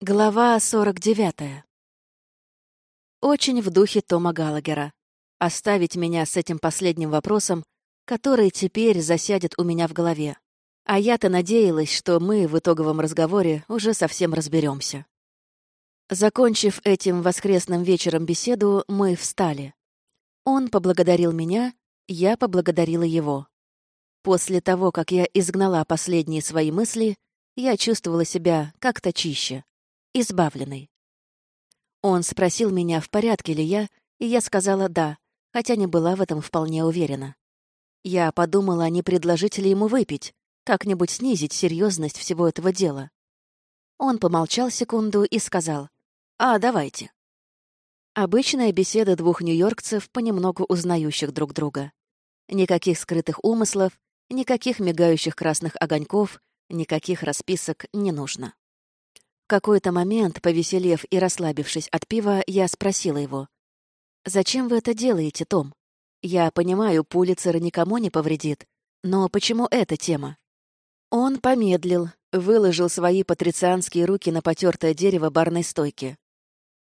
Глава 49. Очень в духе Тома Галагера. Оставить меня с этим последним вопросом, который теперь засядет у меня в голове. А я-то надеялась, что мы в итоговом разговоре уже совсем разберемся. Закончив этим воскресным вечером беседу, мы встали. Он поблагодарил меня, я поблагодарила его. После того, как я изгнала последние свои мысли, я чувствовала себя как-то чище избавленной. Он спросил меня, в порядке ли я, и я сказала «да», хотя не была в этом вполне уверена. Я подумала, не предложить ли ему выпить, как-нибудь снизить серьезность всего этого дела. Он помолчал секунду и сказал «А, давайте». Обычная беседа двух нью-йоркцев, понемногу узнающих друг друга. Никаких скрытых умыслов, никаких мигающих красных огоньков, никаких расписок не нужно какой-то момент, повеселев и расслабившись от пива, я спросила его. «Зачем вы это делаете, Том? Я понимаю, Пулицер никому не повредит, но почему эта тема?» Он помедлил, выложил свои патрицианские руки на потертое дерево барной стойки.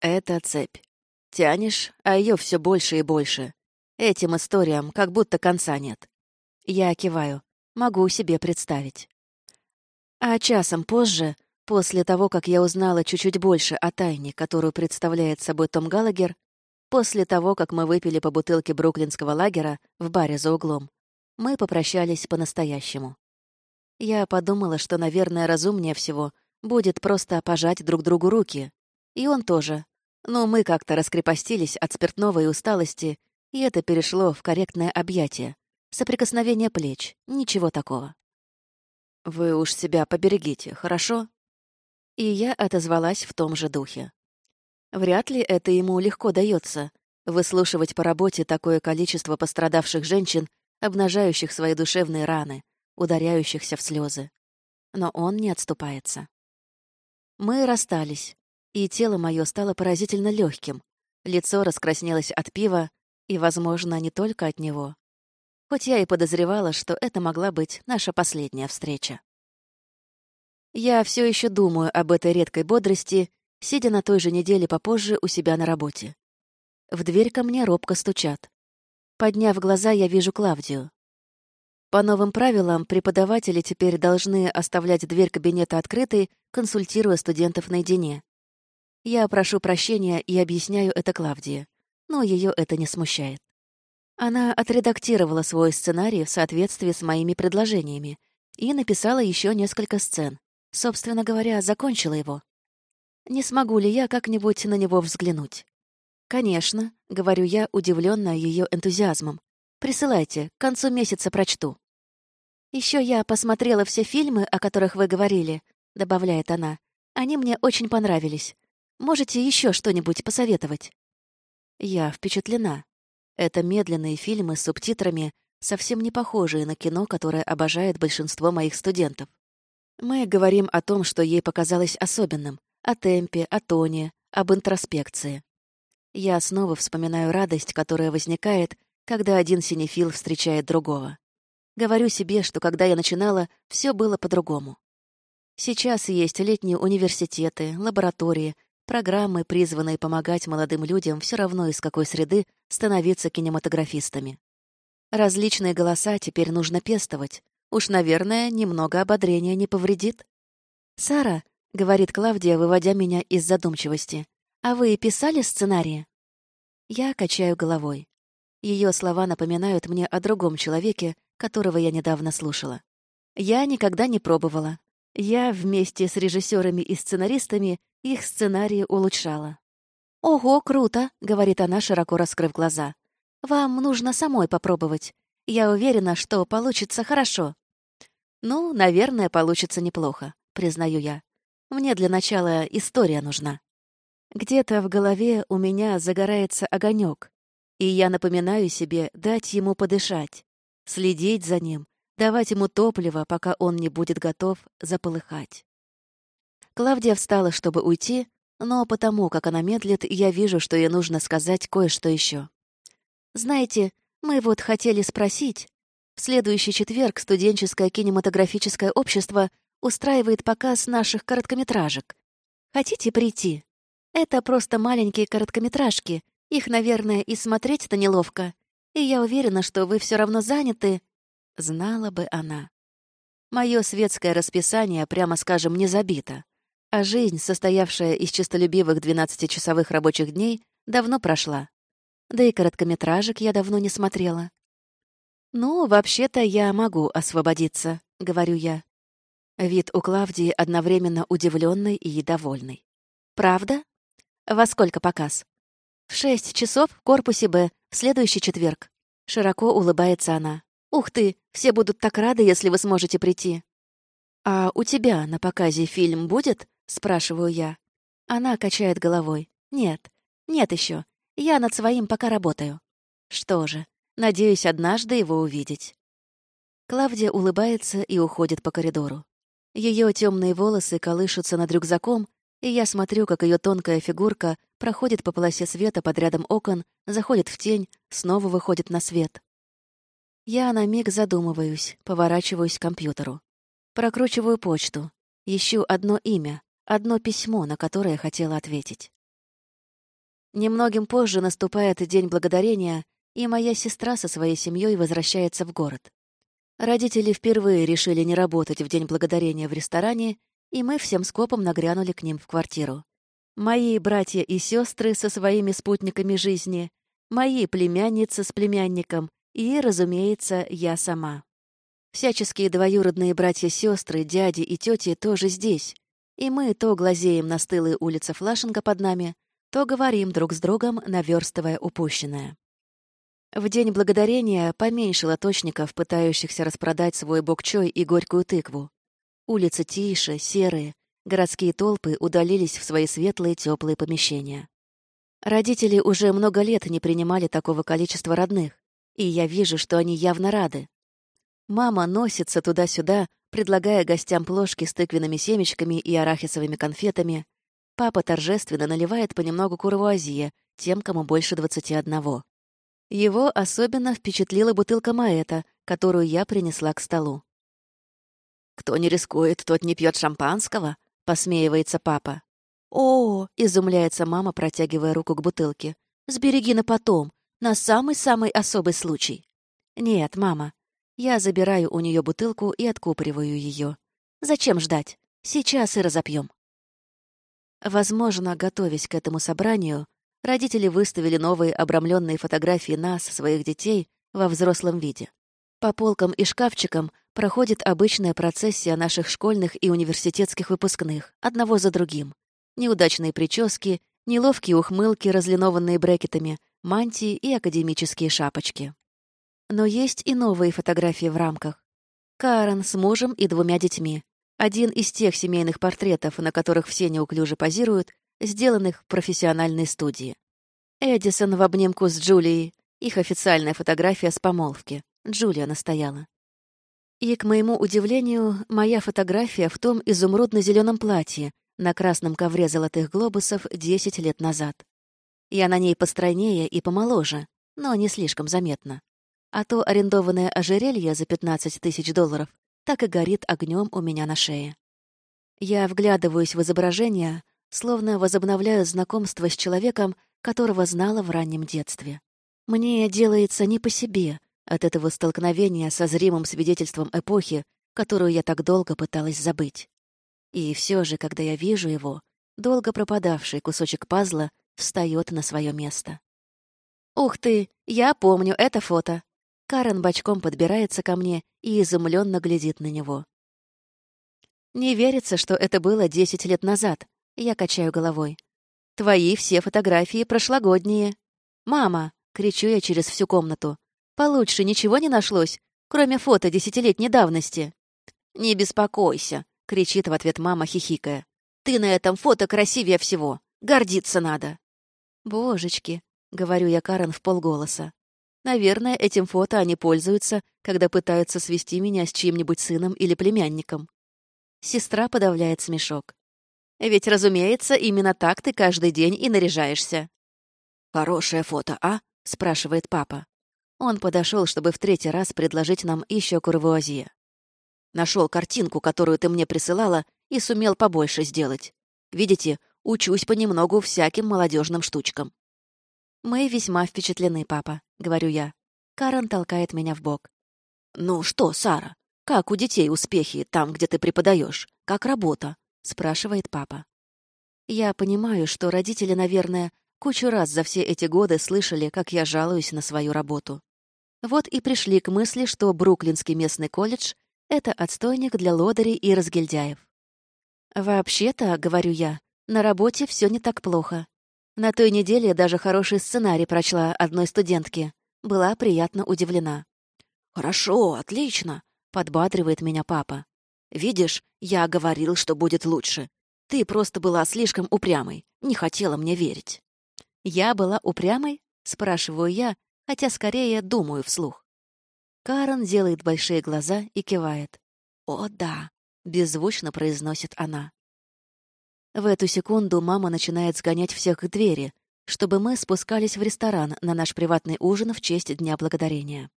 «Это цепь. Тянешь, а ее все больше и больше. Этим историям как будто конца нет. Я киваю. Могу себе представить. А часом позже После того, как я узнала чуть-чуть больше о тайне, которую представляет собой Том Галагер, после того, как мы выпили по бутылке бруклинского лагера в баре за углом, мы попрощались по-настоящему. Я подумала, что, наверное, разумнее всего будет просто пожать друг другу руки. И он тоже. Но мы как-то раскрепостились от спиртного и усталости, и это перешло в корректное объятие. Соприкосновение плеч. Ничего такого. «Вы уж себя поберегите, хорошо?» И я отозвалась в том же духе. Вряд ли это ему легко дается выслушивать по работе такое количество пострадавших женщин, обнажающих свои душевные раны, ударяющихся в слезы. Но он не отступается. Мы расстались, и тело мое стало поразительно легким. Лицо раскраснелось от пива, и, возможно, не только от него. Хоть я и подозревала, что это могла быть наша последняя встреча. Я все еще думаю об этой редкой бодрости, сидя на той же неделе попозже у себя на работе. В дверь ко мне робко стучат. Подняв глаза, я вижу Клавдию. По новым правилам, преподаватели теперь должны оставлять дверь кабинета открытой, консультируя студентов наедине. Я прошу прощения и объясняю это Клавдии, но ее это не смущает. Она отредактировала свой сценарий в соответствии с моими предложениями и написала еще несколько сцен, Собственно говоря, закончила его. Не смогу ли я как-нибудь на него взглянуть? Конечно, говорю я, удивленная ее энтузиазмом. Присылайте, к концу месяца прочту. Еще я посмотрела все фильмы, о которых вы говорили, добавляет она. Они мне очень понравились. Можете еще что-нибудь посоветовать? Я впечатлена. Это медленные фильмы с субтитрами, совсем не похожие на кино, которое обожает большинство моих студентов. Мы говорим о том, что ей показалось особенным, о темпе, о тоне, об интроспекции. Я снова вспоминаю радость, которая возникает, когда один синефил встречает другого. Говорю себе, что когда я начинала, все было по-другому. Сейчас есть летние университеты, лаборатории, программы, призванные помогать молодым людям все равно из какой среды становиться кинематографистами. Различные голоса теперь нужно пестовать, Уж, наверное, немного ободрения не повредит. «Сара», — говорит Клавдия, выводя меня из задумчивости, «а вы писали сценарии?» Я качаю головой. Ее слова напоминают мне о другом человеке, которого я недавно слушала. Я никогда не пробовала. Я вместе с режиссерами и сценаристами их сценарии улучшала. «Ого, круто!» — говорит она, широко раскрыв глаза. «Вам нужно самой попробовать. Я уверена, что получится хорошо. Ну, наверное, получится неплохо, признаю я. Мне для начала история нужна. Где-то в голове у меня загорается огонек, и я напоминаю себе дать ему подышать, следить за ним, давать ему топливо, пока он не будет готов заполыхать. Клавдия встала, чтобы уйти, но потому, как она медлит, я вижу, что ей нужно сказать кое-что еще. Знаете, мы вот хотели спросить. В следующий четверг студенческое кинематографическое общество устраивает показ наших короткометражек. Хотите прийти? Это просто маленькие короткометражки. Их, наверное, и смотреть-то неловко. И я уверена, что вы все равно заняты. Знала бы она. Мое светское расписание, прямо скажем, не забито. А жизнь, состоявшая из честолюбивых 12-часовых рабочих дней, давно прошла. Да и короткометражек я давно не смотрела. «Ну, вообще-то я могу освободиться», — говорю я. Вид у Клавдии одновременно удивленный и довольный. «Правда? Во сколько показ?» «В шесть часов в корпусе Б, в следующий четверг». Широко улыбается она. «Ух ты, все будут так рады, если вы сможете прийти». «А у тебя на показе фильм будет?» — спрашиваю я. Она качает головой. «Нет, нет еще. Я над своим пока работаю». «Что же, надеюсь однажды его увидеть». Клавдия улыбается и уходит по коридору. Ее темные волосы колышутся над рюкзаком, и я смотрю, как ее тонкая фигурка проходит по полосе света под рядом окон, заходит в тень, снова выходит на свет. Я на миг задумываюсь, поворачиваюсь к компьютеру. Прокручиваю почту. Ищу одно имя, одно письмо, на которое хотела ответить. Немногим позже наступает День Благодарения, и моя сестра со своей семьей возвращается в город. Родители впервые решили не работать в День Благодарения в ресторане, и мы всем скопом нагрянули к ним в квартиру. Мои братья и сестры со своими спутниками жизни, мои племянницы с племянником и, разумеется, я сама. Всяческие двоюродные братья-сестры, дяди и тети тоже здесь, и мы то глазеем на стылые улицы Флашинга под нами, то говорим друг с другом, наверстывая упущенное. В День Благодарения поменьше лоточников, пытающихся распродать свой бокчой и горькую тыкву. Улицы тише, серые, городские толпы удалились в свои светлые теплые помещения. Родители уже много лет не принимали такого количества родных, и я вижу, что они явно рады. Мама носится туда-сюда, предлагая гостям плошки с тыквенными семечками и арахисовыми конфетами. Папа торжественно наливает понемногу курвуазье тем, кому больше двадцати одного. Его особенно впечатлила бутылка маэта, которую я принесла к столу. «Кто не рискует, тот не пьет шампанского», — посмеивается папа. «О!» — изумляется мама, протягивая руку к бутылке. «Сбереги на потом, на самый-самый особый случай». «Нет, мама». Я забираю у нее бутылку и откупориваю ее. «Зачем ждать? Сейчас и разопьем». Возможно, готовясь к этому собранию, родители выставили новые обрамленные фотографии нас, своих детей, во взрослом виде. По полкам и шкафчикам проходит обычная процессия наших школьных и университетских выпускных, одного за другим. Неудачные прически, неловкие ухмылки, разлинованные брекетами, мантии и академические шапочки. Но есть и новые фотографии в рамках. Карен с мужем и двумя детьми. Один из тех семейных портретов, на которых все неуклюже позируют, сделанных в профессиональной студии. Эдисон в обнимку с Джулией. Их официальная фотография с помолвки. Джулия настояла. И, к моему удивлению, моя фотография в том изумрудно зеленом платье на красном ковре золотых глобусов 10 лет назад. Я на ней постройнее и помоложе, но не слишком заметно. А то арендованное ожерелье за 15 тысяч долларов так и горит огнем у меня на шее. Я вглядываюсь в изображение, словно возобновляю знакомство с человеком, которого знала в раннем детстве. Мне делается не по себе от этого столкновения со зримым свидетельством эпохи, которую я так долго пыталась забыть. И все же, когда я вижу его, долго пропадавший кусочек пазла встает на свое место. «Ух ты! Я помню это фото!» Карен бочком подбирается ко мне и изумленно глядит на него. Не верится, что это было десять лет назад, я качаю головой. «Твои все фотографии прошлогодние». «Мама!» — кричу я через всю комнату. «Получше ничего не нашлось, кроме фото десятилетней давности». «Не беспокойся», — кричит в ответ мама, хихикая. «Ты на этом фото красивее всего. Гордиться надо». «Божечки», — говорю я Карен в полголоса. «Наверное, этим фото они пользуются, когда пытаются свести меня с чьим-нибудь сыном или племянником». Сестра подавляет смешок. Ведь, разумеется, именно так ты каждый день и наряжаешься. «Хорошее фото, а?» — спрашивает папа. Он подошел, чтобы в третий раз предложить нам еще курвуазье. Нашел картинку, которую ты мне присылала, и сумел побольше сделать. Видите, Учусь понемногу всяким молодежным штучкам». «Мы весьма впечатлены, папа», — говорю я. Карен толкает меня в бок. «Ну что, Сара, как у детей успехи там, где ты преподаешь? Как работа?» — спрашивает папа. Я понимаю, что родители, наверное, кучу раз за все эти годы слышали, как я жалуюсь на свою работу. Вот и пришли к мысли, что Бруклинский местный колледж — это отстойник для лодырей и разгильдяев. «Вообще-то, — говорю я, — на работе все не так плохо. На той неделе даже хороший сценарий прочла одной студентке. Была приятно удивлена. «Хорошо, отлично», — подбадривает меня папа. «Видишь, я говорил, что будет лучше. Ты просто была слишком упрямой, не хотела мне верить». «Я была упрямой?» — спрашиваю я, хотя скорее думаю вслух. Карен делает большие глаза и кивает. «О, да», — беззвучно произносит она. В эту секунду мама начинает сгонять всех к двери, чтобы мы спускались в ресторан на наш приватный ужин в честь Дня Благодарения.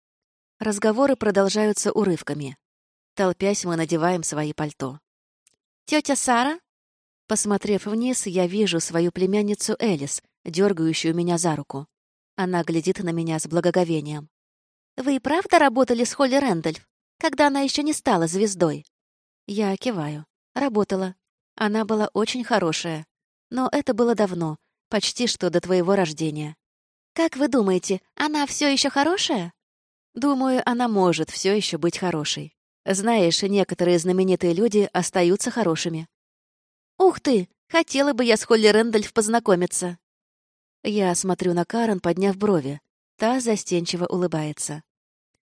Разговоры продолжаются урывками. Толпясь, мы надеваем свои пальто. «Тетя Сара?» Посмотрев вниз, я вижу свою племянницу Элис, дергающую меня за руку. Она глядит на меня с благоговением. «Вы и правда работали с Холли Рэндольф, когда она еще не стала звездой?» Я киваю. Работала. Она была очень хорошая. Но это было давно, почти что до твоего рождения. «Как вы думаете, она все еще хорошая?» «Думаю, она может все еще быть хорошей. Знаешь, некоторые знаменитые люди остаются хорошими». «Ух ты! Хотела бы я с Холли Рэндольф познакомиться!» Я смотрю на Карен, подняв брови. Та застенчиво улыбается.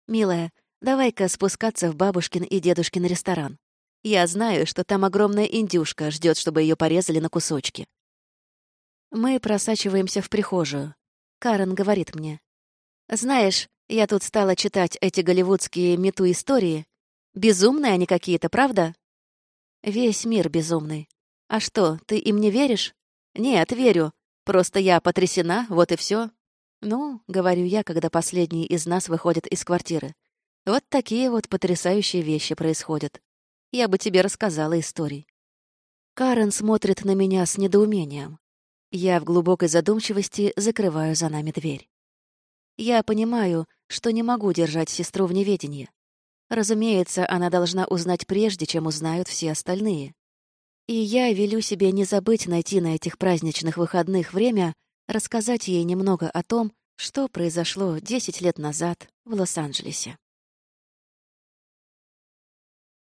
«Милая, давай-ка спускаться в бабушкин и дедушкин ресторан. Я знаю, что там огромная индюшка ждет, чтобы ее порезали на кусочки». Мы просачиваемся в прихожую. Карен говорит мне. «Знаешь, я тут стала читать эти голливудские мету-истории. Безумные они какие-то, правда?» «Весь мир безумный. А что, ты им не веришь?» «Нет, верю. Просто я потрясена, вот и все. Ну, говорю я, когда последний из нас выходит из квартиры. Вот такие вот потрясающие вещи происходят. Я бы тебе рассказала историй. Карен смотрит на меня с недоумением. Я в глубокой задумчивости закрываю за нами дверь. Я понимаю, что не могу держать сестру в неведении. Разумеется, она должна узнать прежде, чем узнают все остальные. И я велю себе не забыть найти на этих праздничных выходных время рассказать ей немного о том, что произошло 10 лет назад в Лос-Анджелесе.